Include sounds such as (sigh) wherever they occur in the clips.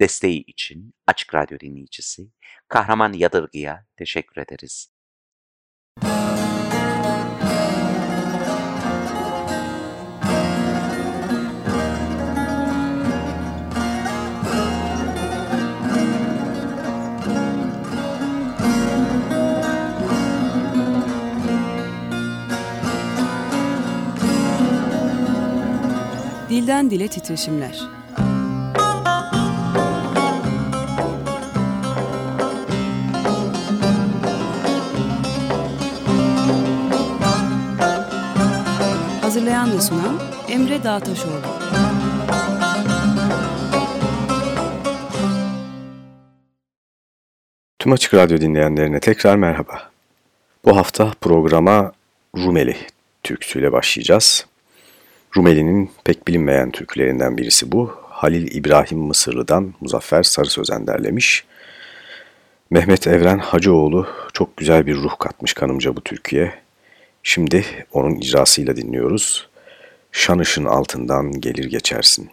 Desteği için Açık Radyo dinleyicisi Kahraman Yadırgı'ya teşekkür ederiz. Dilden Dile Titreşimler Hazırlayan ve sunan Emre Dağtaşoğlu. Tüm Açık Radyo dinleyenlerine tekrar merhaba. Bu hafta programa Rumeli türküsüyle başlayacağız. Rumeli'nin pek bilinmeyen türkülerinden birisi bu. Halil İbrahim Mısırlı'dan Muzaffer Sarı Sözen derlemiş. Mehmet Evren Hacıoğlu çok güzel bir ruh katmış kanımca bu türküye. Şimdi onun icrasıyla dinliyoruz. Şanışın altından gelir geçersin.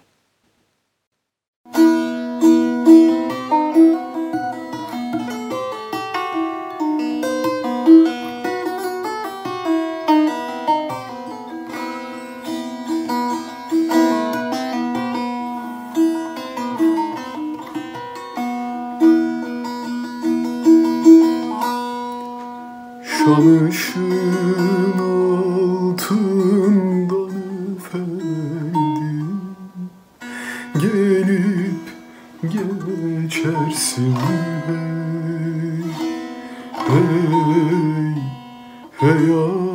Böyle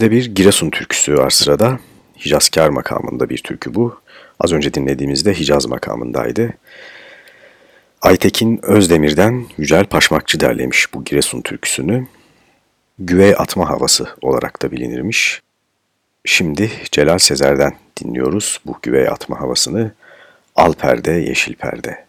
De bir Giresun türküsü var sırada. Hicazkar makamında bir türkü bu. Az önce dinlediğimizde Hicaz makamındaydı. Aytekin Özdemir'den Yücel Paşmakçı derlemiş bu Giresun türküsünü. Güve atma havası olarak da bilinirmiş. Şimdi Celal Sezer'den dinliyoruz bu güve atma havasını. Al perde, yeşil perde.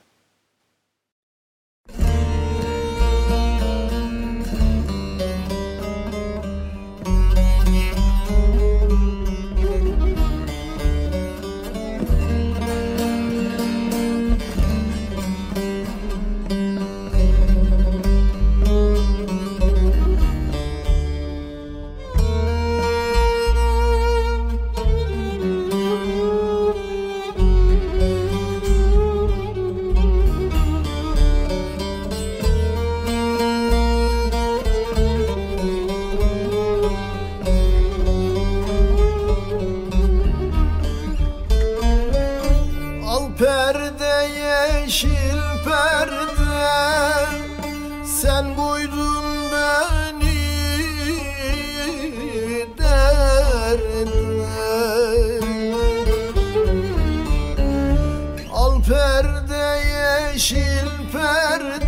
Yeşil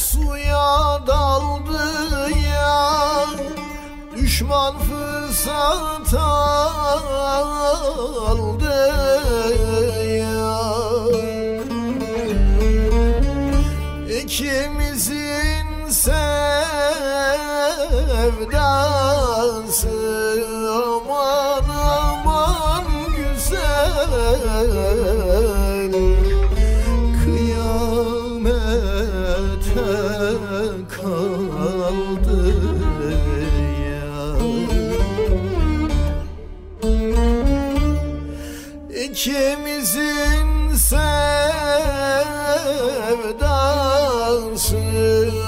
suya daldı ya Düşman fırsat aldı ya. İkimizin sevdası aman aman güzel İkimizin sevdası.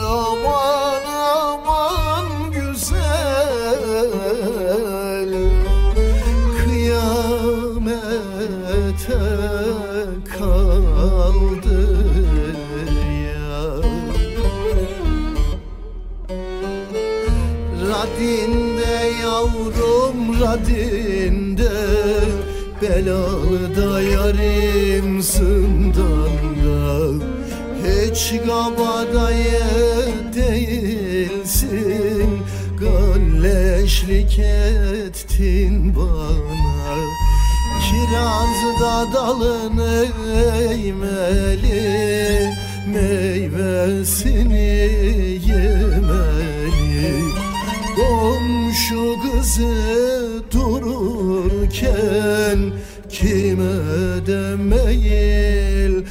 Aman aman güzel. Kıyamete kaldı ya Radinde yavrum radinde Belalı da yarim zindanda Hiç kabadayı değilsin. Galleşlik ettin bana. Kirazda dalını eğmeli Meyvesini yemeli. Komşu kızı dururken Kime de meyil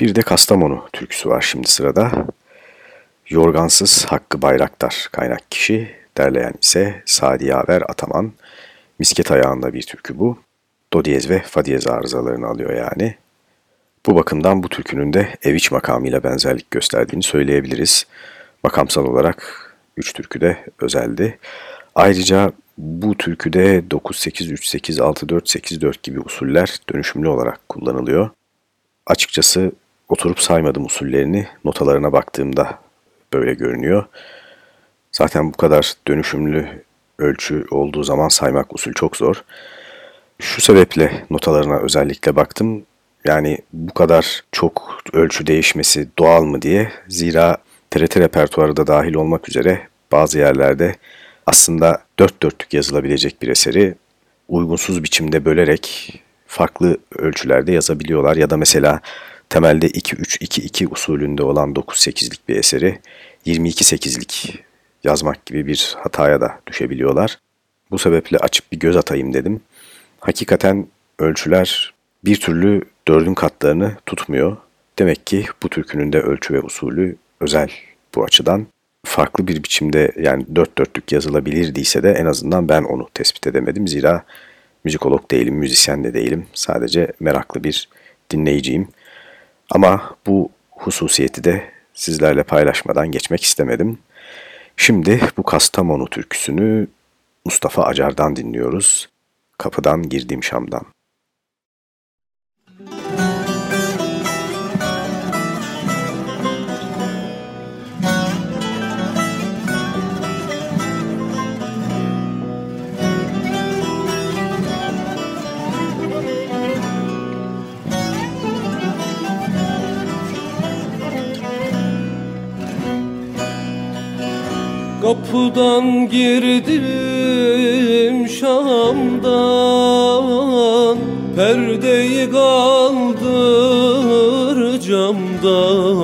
Bir de Kastamonu türküsü var şimdi sırada. Yorgansız Hakkı Bayraktar kaynak kişi, derleyen ise Sadi Yaver Ataman. Misket ayağında bir türkü bu. Do diyez ve fa diyez arızalarını alıyor yani. Bu bakımdan bu türkünün de Eviç makamıyla benzerlik gösterdiğini söyleyebiliriz. Makamsal olarak üç türkü de özeldi. Ayrıca bu türküde 9-8-3-8, 6-4-8-4 gibi usuller dönüşümlü olarak kullanılıyor. Açıkçası oturup saymadım usullerini. Notalarına baktığımda böyle görünüyor. Zaten bu kadar dönüşümlü ölçü olduğu zaman saymak usul çok zor. Şu sebeple notalarına özellikle baktım. Yani bu kadar çok ölçü değişmesi doğal mı diye. Zira TRT repertuarı da dahil olmak üzere bazı yerlerde aslında dört dörtlük yazılabilecek bir eseri uygunsuz biçimde bölerek farklı ölçülerde yazabiliyorlar. Ya da mesela temelde 2-3-2-2 usulünde olan 9-8'lik bir eseri 22-8'lik yazmak gibi bir hataya da düşebiliyorlar. Bu sebeple açıp bir göz atayım dedim. Hakikaten ölçüler bir türlü dördün katlarını tutmuyor. Demek ki bu türkünün de ölçü ve usulü özel bu açıdan. Farklı bir biçimde yani dört dörtlük yazılabilirdiyse de en azından ben onu tespit edemedim. Zira müzikolog değilim, müzisyen de değilim. Sadece meraklı bir dinleyiciyim. Ama bu hususiyeti de sizlerle paylaşmadan geçmek istemedim. Şimdi bu Kastamonu türküsünü Mustafa Acar'dan dinliyoruz. Kapıdan girdim Şam'dan. Kapıdan girdim Şam'dan. Perdeyi kaldır camdan.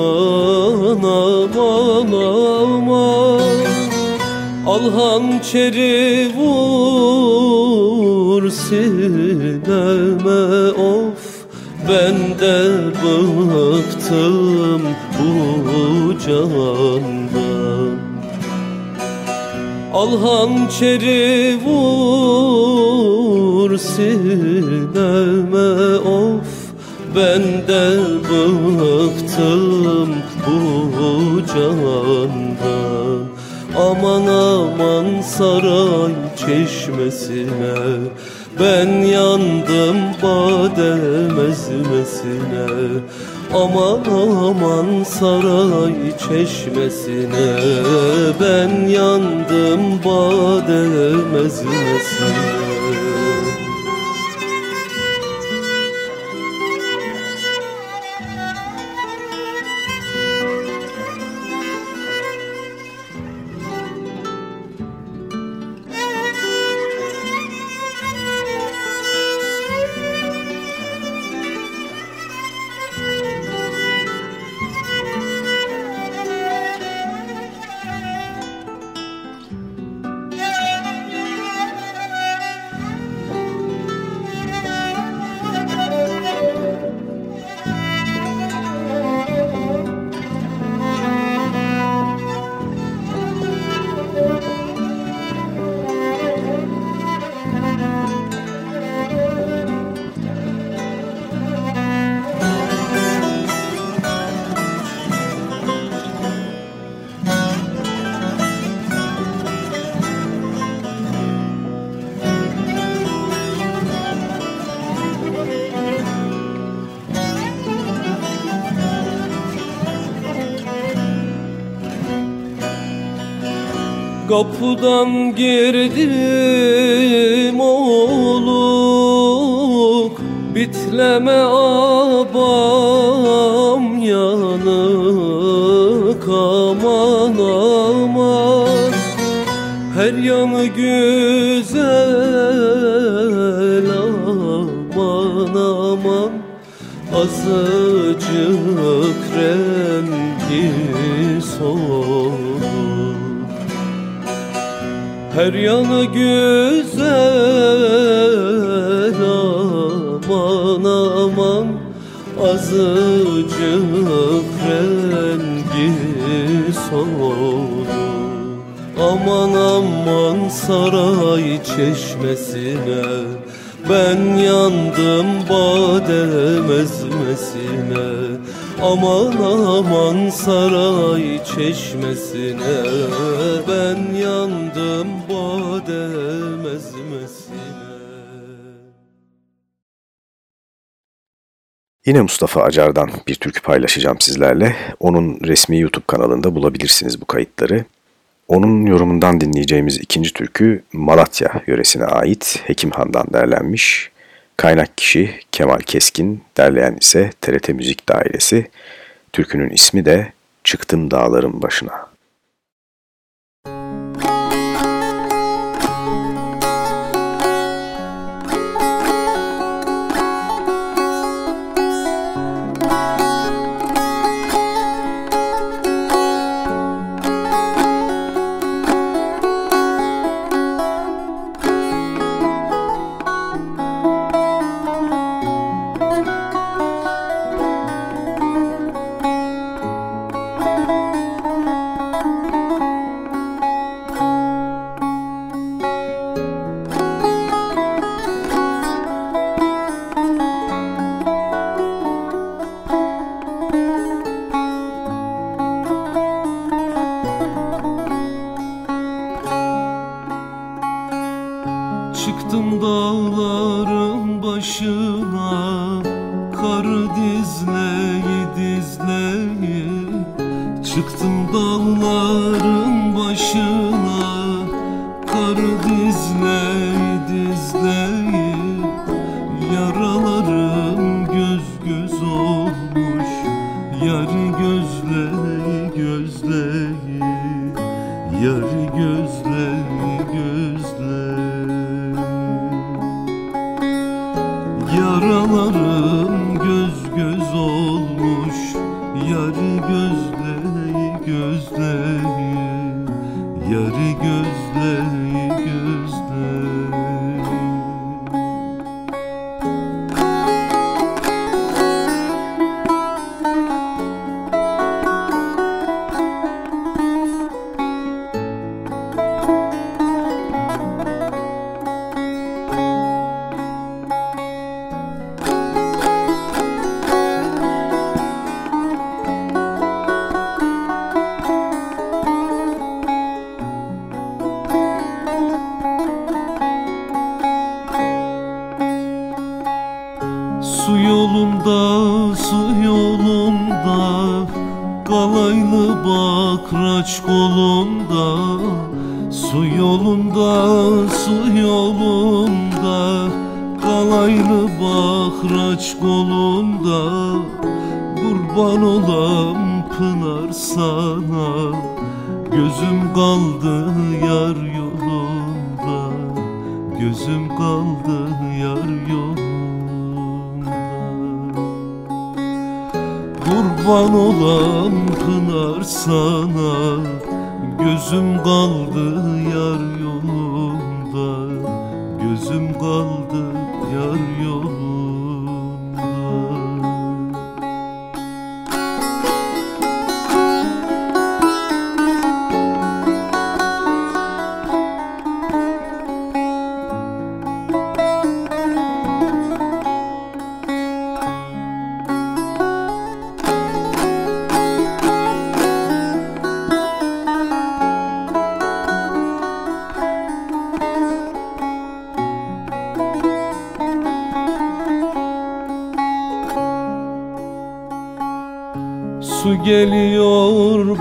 Aman aman. Al hançeri vur sineme. Of Ben de bıktım bu candan Al hançeri vur sineme of. Ben de bıktım bu candan. Aman aman saray çeşmesine Ben yandım badem ezmesine Aman aman saray çeşmesine Ben yandım badem Kapıdan girdim oğluk Bitleme abam her yanı güzel aman aman Azıcık rengi soldu. Aman aman saray çeşmesine Ben yandım badem ezmesine Aman aman saray çeşmesine Ben yandım badem ezmesine Yine Mustafa Acar'dan bir türkü paylaşacağım sizlerle. Onun resmi YouTube kanalında bulabilirsiniz bu kayıtları. Onun yorumundan dinleyeceğimiz ikinci türkü Malatya yöresine ait Hekimhan'dan derlenmiş. Kaynak kişi Kemal Keskin, derleyen ise TRT Müzik Dairesi. Türkünün ismi de Çıktım Dağların Başına.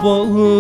Oh.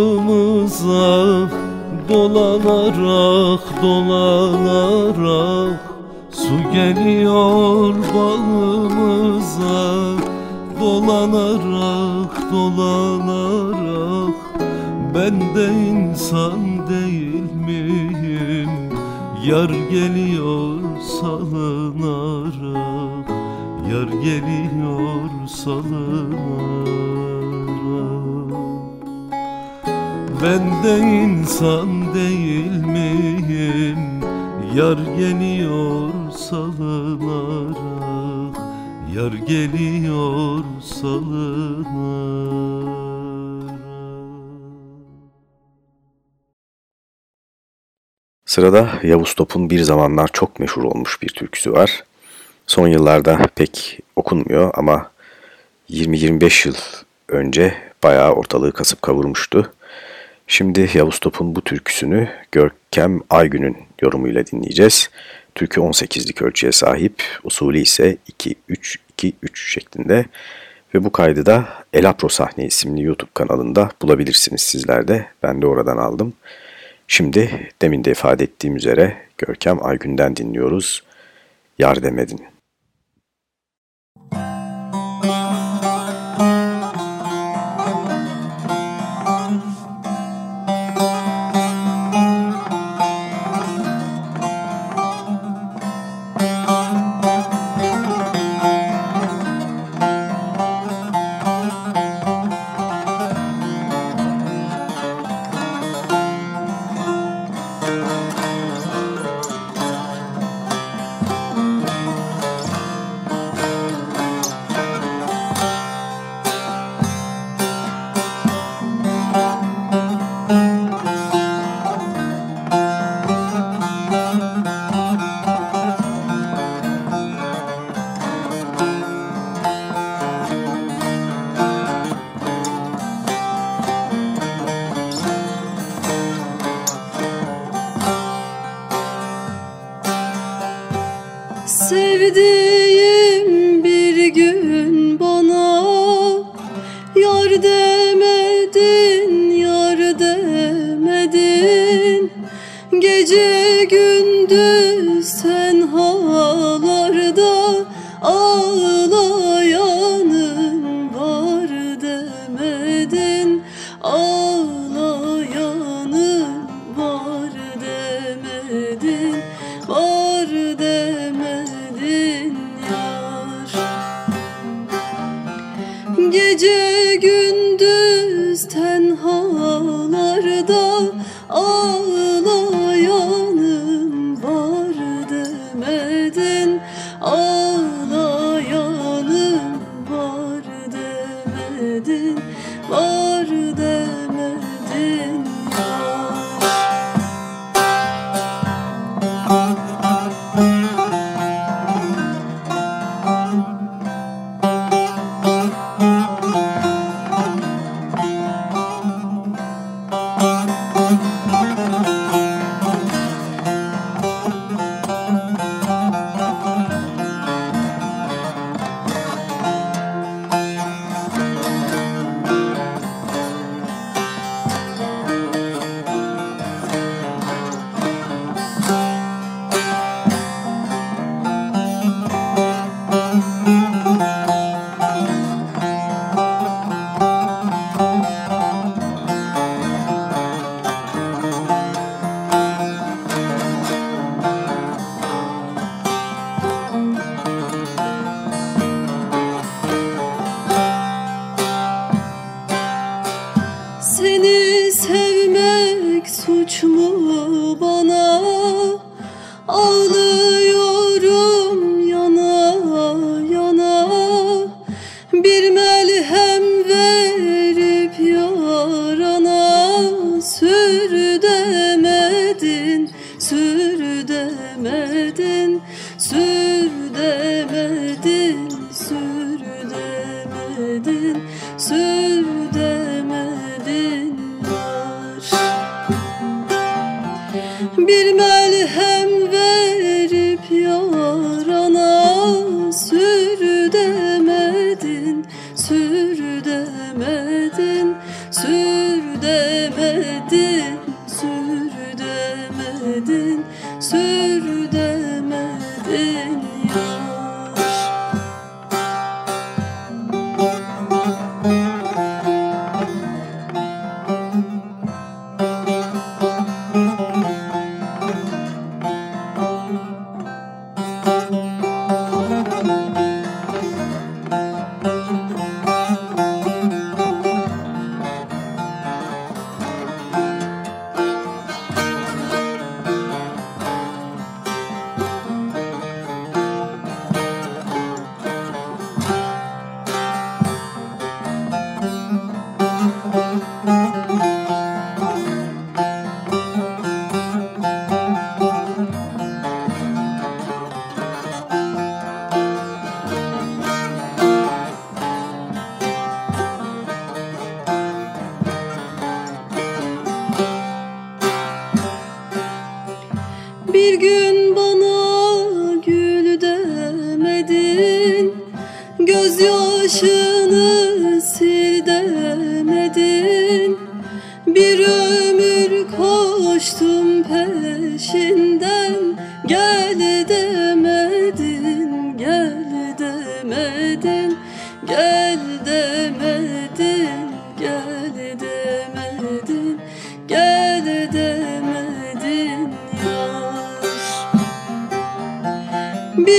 Sırada Yavuz Top'un bir zamanlar çok meşhur olmuş bir türküsü var. Son yıllarda pek okunmuyor ama 20-25 yıl önce bayağı ortalığı kasıp kavurmuştu. Şimdi Yavuz Top'un bu türküsünü Görkem Aygün'ün yorumuyla dinleyeceğiz. Türkü 18'lik ölçüye sahip, usulü ise 2-3-2-3 şeklinde. Ve bu kaydı da Elapro Sahne isimli YouTube kanalında bulabilirsiniz sizler de. Ben de oradan aldım. Şimdi demin de ifade ettiğim üzere Görkem Aygün'den dinliyoruz. Yar demedin. Sevdiğim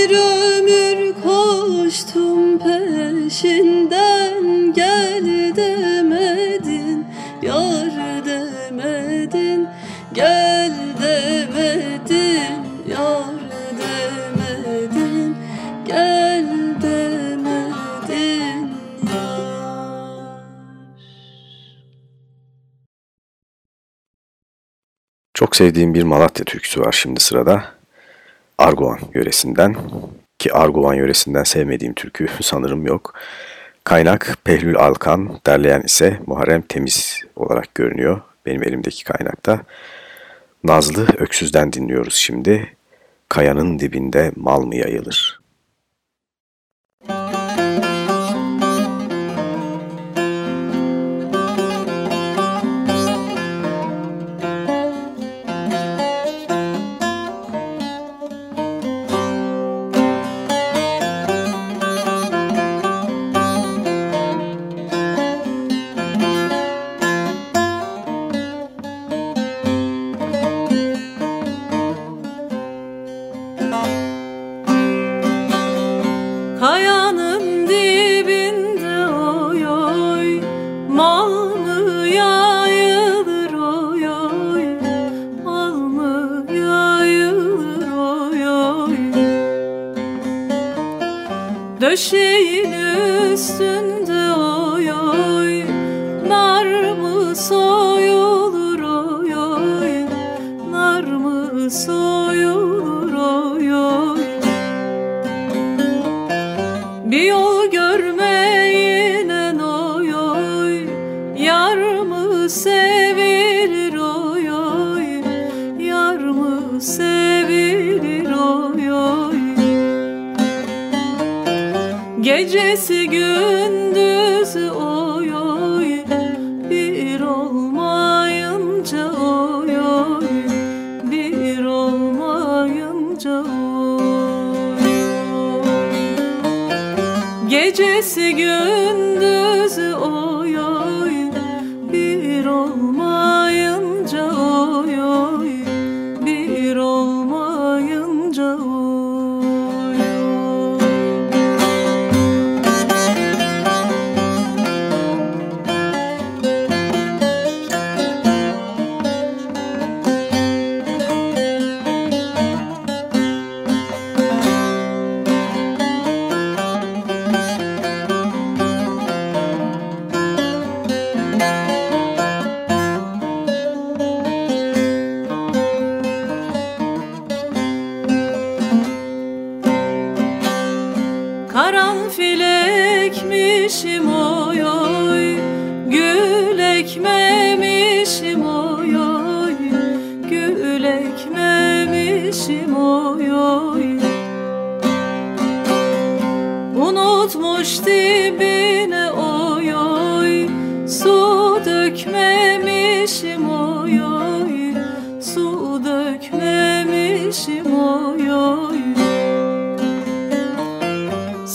Bir ömür koştum peşinden Gel demedin, yar demedin Gel demedin, yar demedin Gel demedin yar Çok sevdiğim bir Malatya türküsü var şimdi sırada. Arguvan yöresinden ki Arguvan yöresinden sevmediğim türkü (laughs) sanırım yok. Kaynak Pehlül Alkan, derleyen ise Muharrem Temiz olarak görünüyor benim elimdeki kaynakta. Nazlı Öksüz'den dinliyoruz şimdi. Kayanın dibinde mal mı yayılır?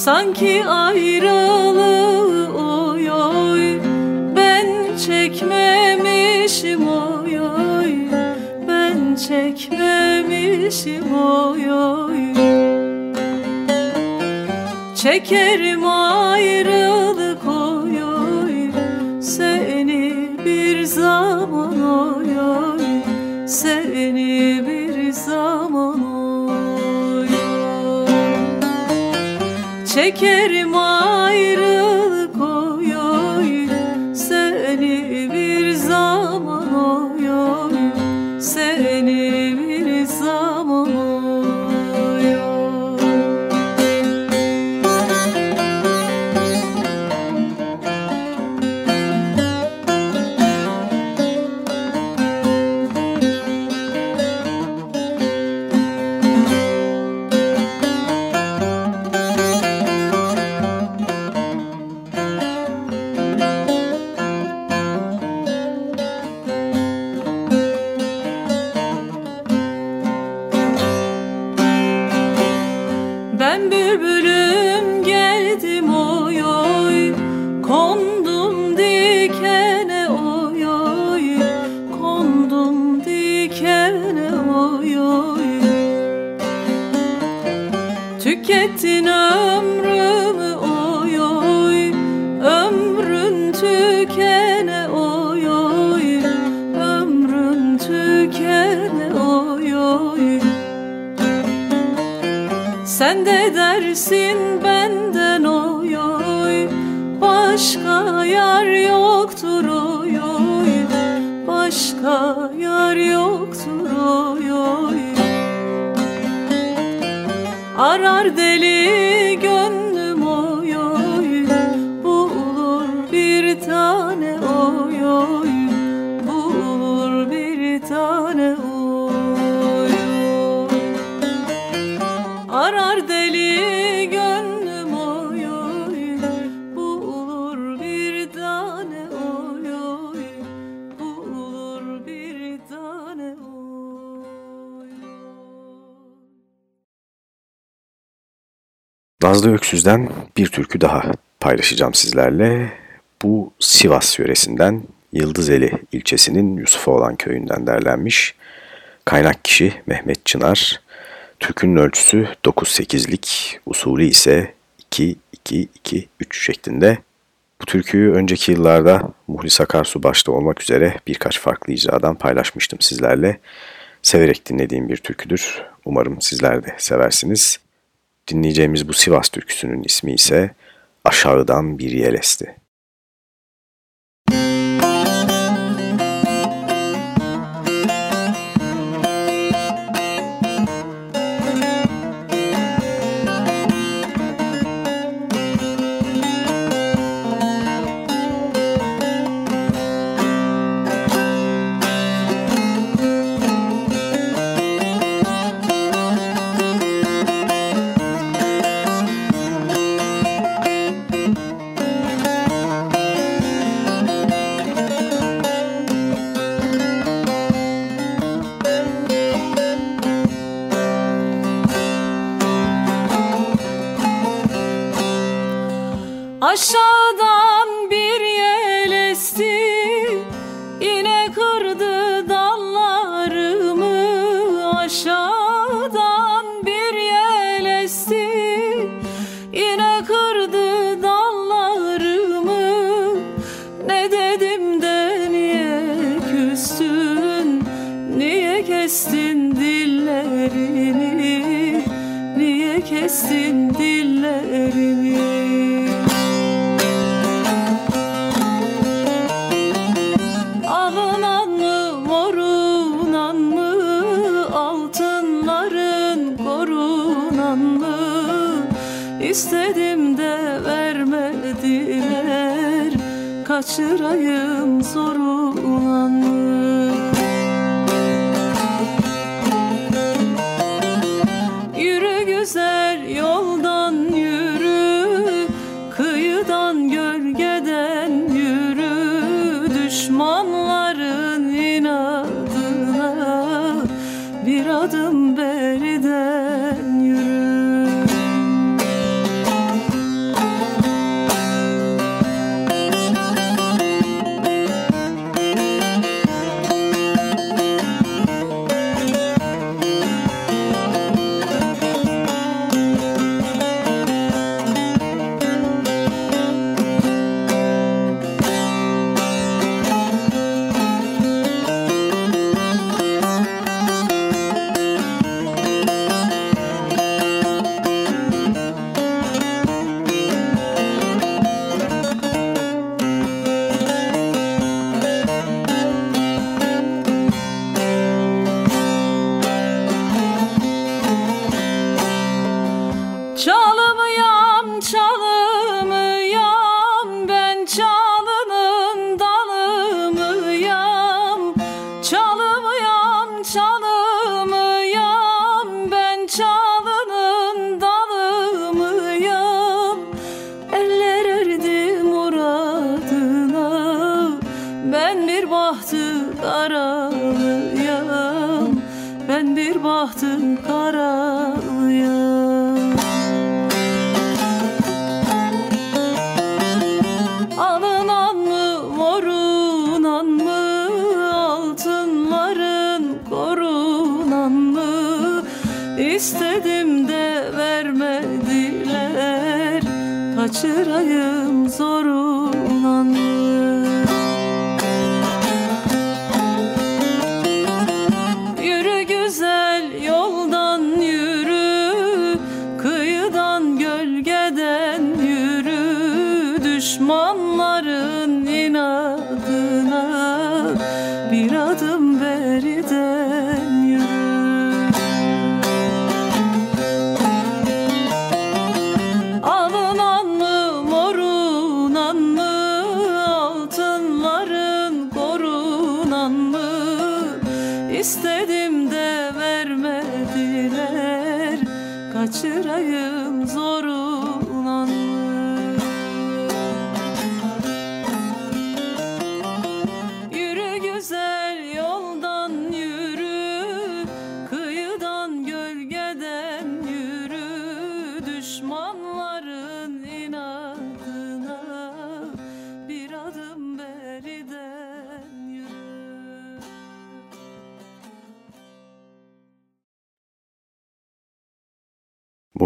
Sanki ayrılığı oy oy. Ben çekmemişim oy oy. Ben çekmemişim oy oy. Çekerim ayrılık sen de dersin benden oy oy. Başka yar yoktur oy oy. Başka yar yoktur oy oy. Arar deli Nazlı Öksüz'den bir türkü daha paylaşacağım sizlerle. Bu Sivas yöresinden Yıldızeli ilçesinin Yusufoğlan köyünden derlenmiş. Kaynak kişi Mehmet Çınar. Türkünün ölçüsü 9-8'lik, usulü ise 2-2-2-3 şeklinde. Bu türküyü önceki yıllarda Muhlis Akarsu başta olmak üzere birkaç farklı icradan paylaşmıştım sizlerle. Severek dinlediğim bir türküdür. Umarım sizler de seversiniz. Dinleyeceğimiz bu Sivas türküsünün ismi ise Aşağıdan Bir Yel Esti.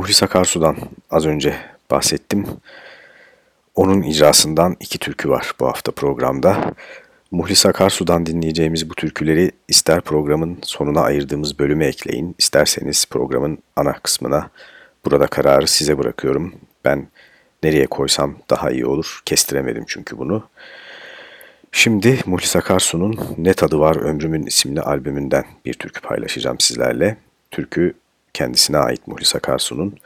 Muhlis Akarsu'dan az önce bahsettim. Onun icrasından iki türkü var bu hafta programda. Muhlis Akarsu'dan dinleyeceğimiz bu türküleri ister programın sonuna ayırdığımız bölüme ekleyin, isterseniz programın ana kısmına. Burada kararı size bırakıyorum. Ben nereye koysam daha iyi olur. Kestiremedim çünkü bunu. Şimdi Muhlis Akarsu'nun Ne Tadı Var Ömrümün isimli albümünden bir türkü paylaşacağım sizlerle. Türkü kendisine ait Muhlis Akarsu'nun.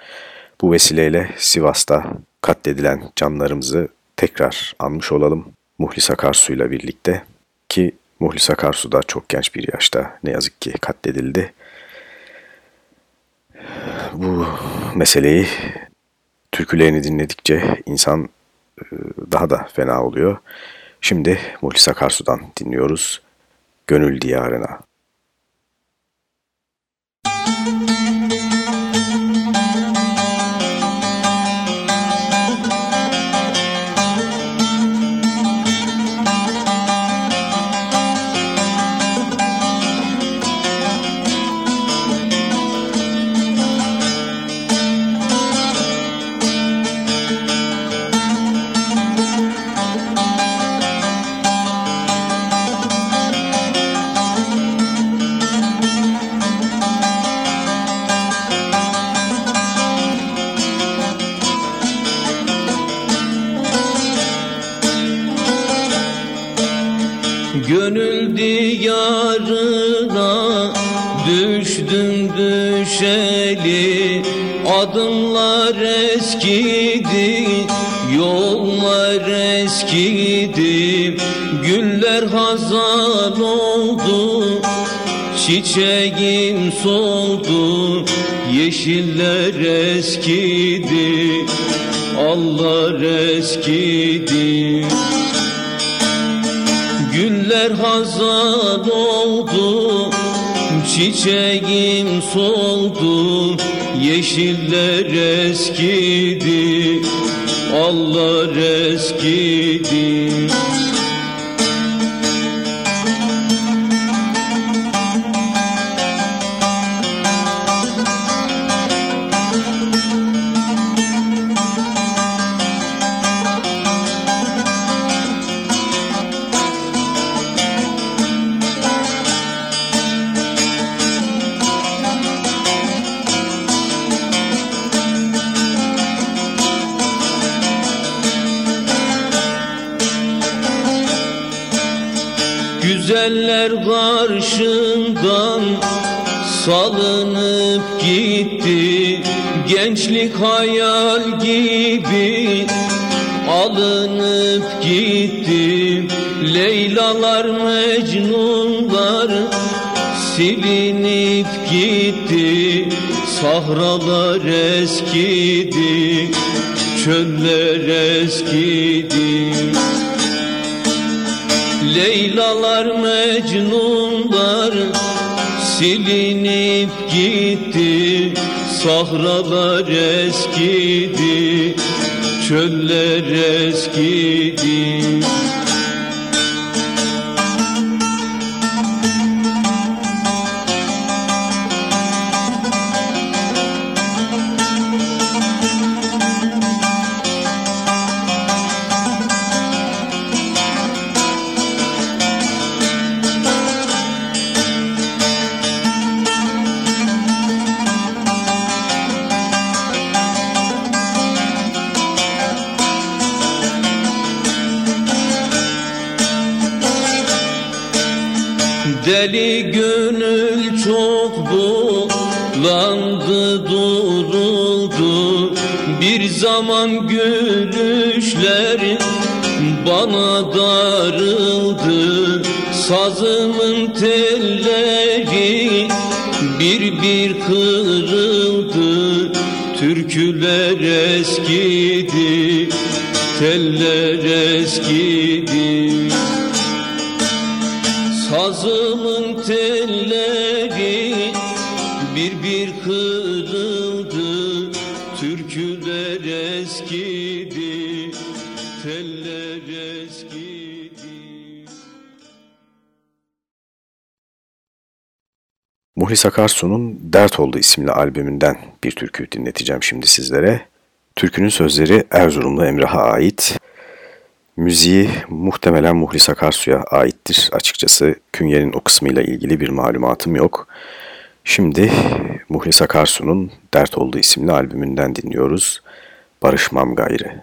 Bu vesileyle Sivas'ta katledilen canlarımızı tekrar anmış olalım. Muhlis Akarsu'yla birlikte ki Muhlis Akarsu da çok genç bir yaşta ne yazık ki katledildi. Bu meseleyi türkülerini dinledikçe insan e, daha da fena oluyor. Şimdi Muhlis Akarsu'dan dinliyoruz. Gönül Diyarına. Gönül Güzeller karşından salınıp gitti. Gençlik hayal gibi alınıp gitti. Leylalar Mecnunlar silinip gitti. Sahralar eskidi çöller eskidi Leylalar Mecnunlar silinip gitti Sahralar eskidi Çöller eskidi Deli gönül çok bulandı duruldu. Bir zaman gülüşler bana darıldı. Sazımın telleri bir bir kırıldı. Türküler eskidi, teller eskidi. Sazımın Muhlis Akarsu'nun Dert Oldu isimli albümünden bir türkü dinleteceğim şimdi sizlere. Türkünün sözleri Erzurumlu Emrah'a ait. Müziği muhtemelen Muhlis Akarsu'ya aittir. Açıkçası künyenin o kısmıyla ilgili bir malumatım yok. Şimdi Muhlis Akarsu'nun Dert Oldu isimli albümünden dinliyoruz. Barışmam Gayrı.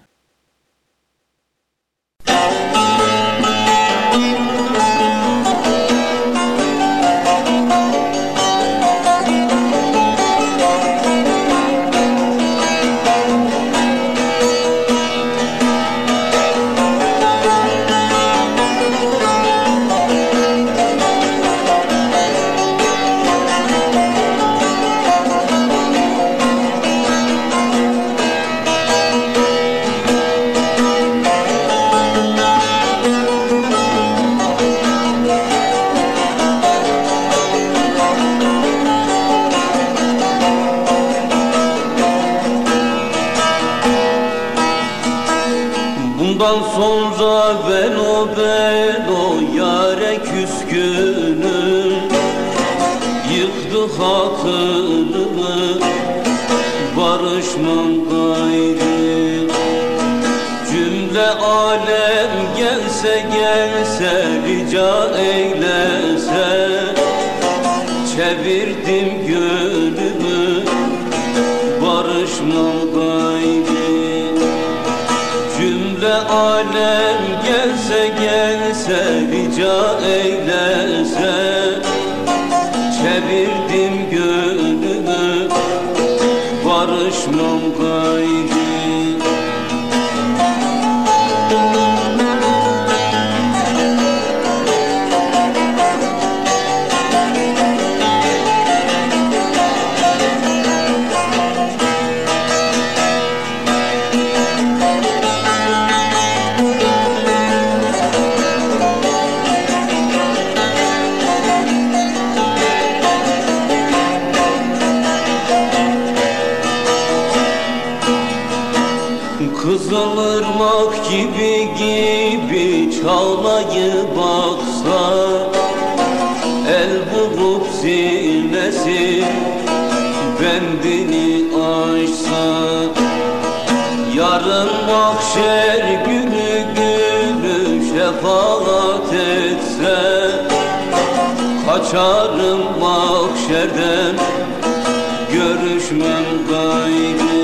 Cümle alem gelse gelse rica eylese Çevirdim gönlümü barışmam gayrı Cümle alem Kaçarım mahşerden görüşmem gayrı.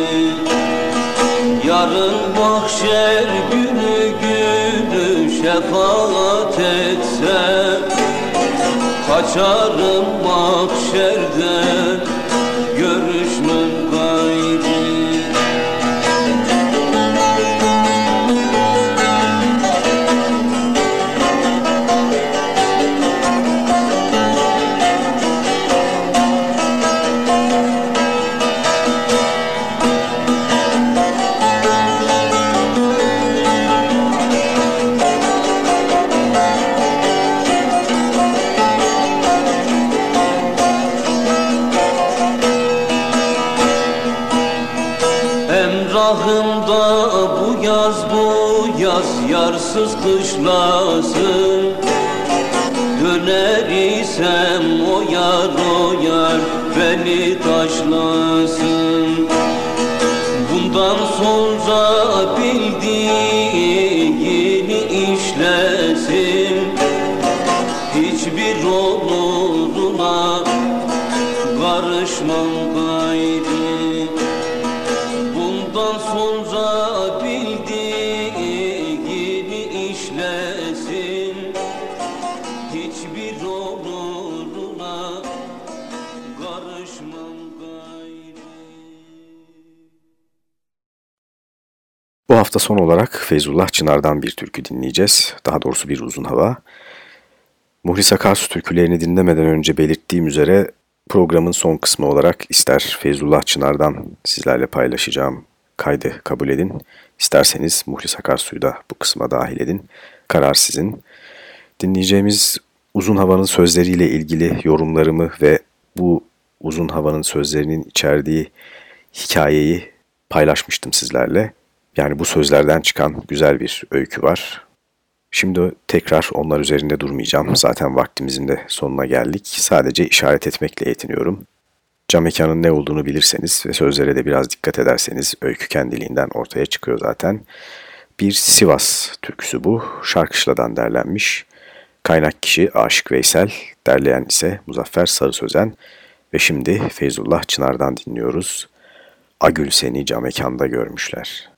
Yarın mahşer günü günü şefaat etse Kaçarım mahşerden hafta son olarak Feyzullah Çınar'dan bir türkü dinleyeceğiz. Daha doğrusu bir uzun hava. Muhlis Akarsu türkülerini dinlemeden önce belirttiğim üzere programın son kısmı olarak ister Feyzullah Çınar'dan sizlerle paylaşacağım kaydı kabul edin. İsterseniz Muhlis Akarsu'yu da bu kısma dahil edin. Karar sizin. Dinleyeceğimiz uzun havanın sözleriyle ilgili yorumlarımı ve bu uzun havanın sözlerinin içerdiği hikayeyi paylaşmıştım sizlerle. Yani bu sözlerden çıkan güzel bir öykü var. Şimdi tekrar onlar üzerinde durmayacağım. Zaten vaktimizin de sonuna geldik. Sadece işaret etmekle yetiniyorum. Cam mekanın ne olduğunu bilirseniz ve sözlere de biraz dikkat ederseniz öykü kendiliğinden ortaya çıkıyor zaten. Bir Sivas türküsü bu. Şarkışla'dan derlenmiş. Kaynak kişi Aşık Veysel, derleyen ise Muzaffer Sarı Sözen. Ve şimdi Feyzullah Çınar'dan dinliyoruz. Agül seni cam mekanda görmüşler.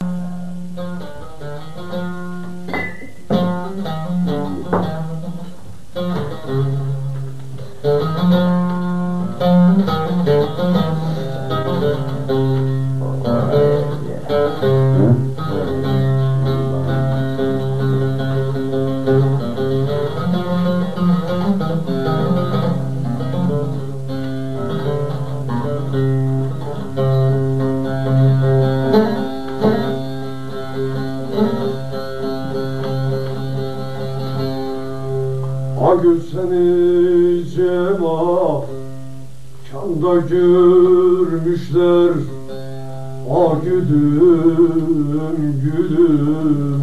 Agül görmüşler Ah gülüm gülüm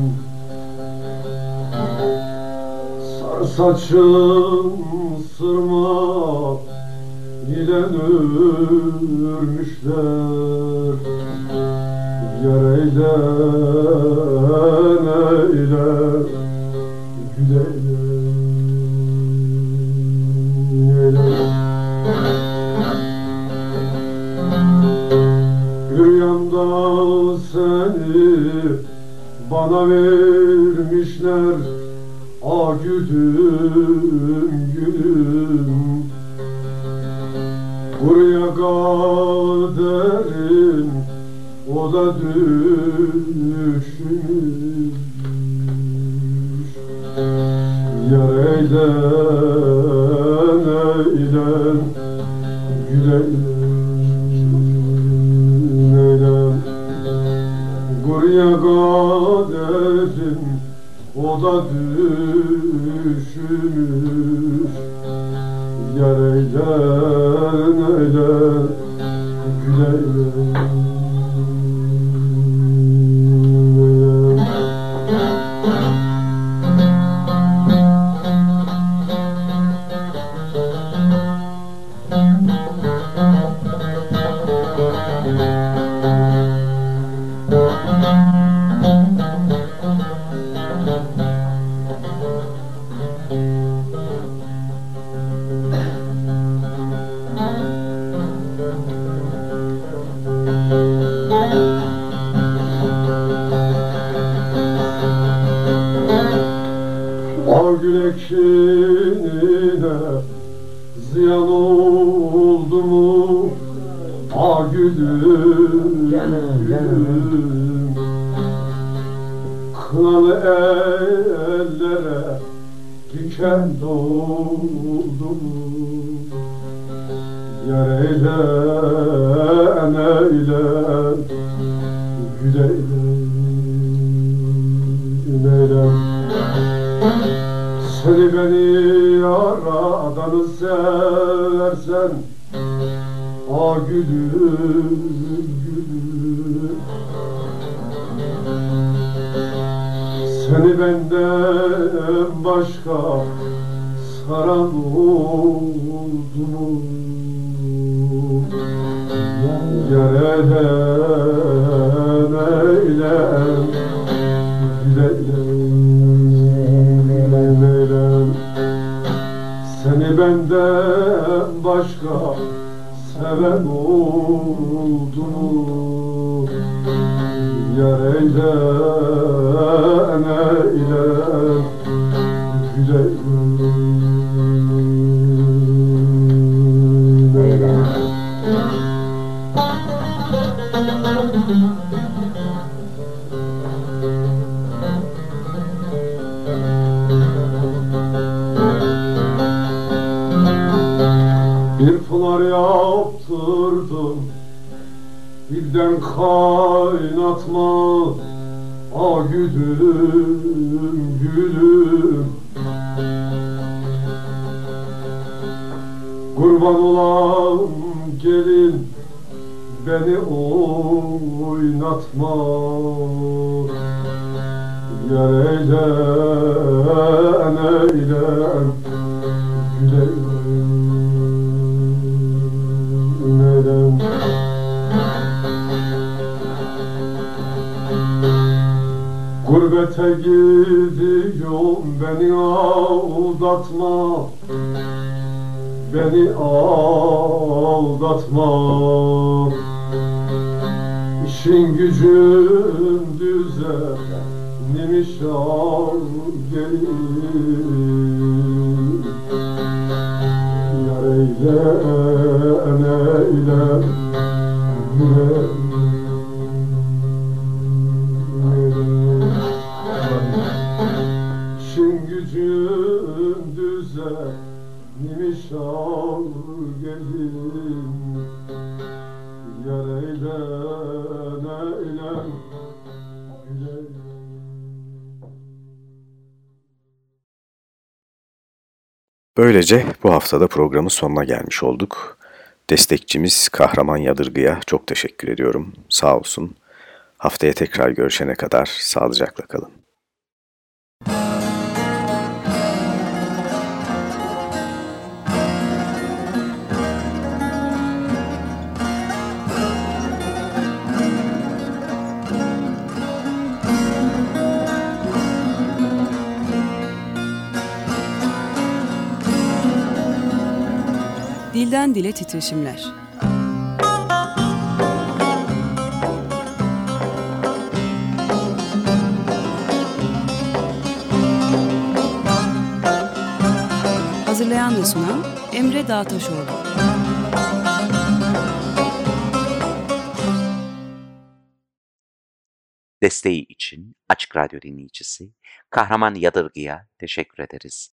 Sarı saçın sırma ile örmüşler Yar eylen eyle bana vermişler Ah gülüm. Gülüm Buraya kaderim o da düşmüş Yar eylen eylen Gül eylen Buraya kaderim o da düşmüş. Yar eylen eylen Gül eylen Seni beni yaradanı seversen A gülüm, gülüm Seni benden başka saran oldu mu? Yar benden başka seven oldu mu? Yar eylem, eylem, gül eylem, eylem. Dilden kaynatma A gülüm gülüm. Kurban olan gelin Beni oynatma. Yar eylem eylem Gurbete gidiyorum beni aldatma. Beni aldatma. İşin gücün düzenlemiş al gelin. Yar eyle, eyle, düzenlemiş al gelin Yar eyle, eyle, güle Böylece bu haftada programın sonuna gelmiş olduk. Destekçimiz Kahraman Yadırgı'ya çok teşekkür ediyorum. Sağ olsun. Haftaya tekrar görüşene kadar sağlıcakla kalın. Dilden dile titreşimler. Hazırlayan ve sunan Emre Dağtaşoğlu. Desteği için Açık Radyo dinleyicisi Kahraman Yadırgı'ya teşekkür ederiz.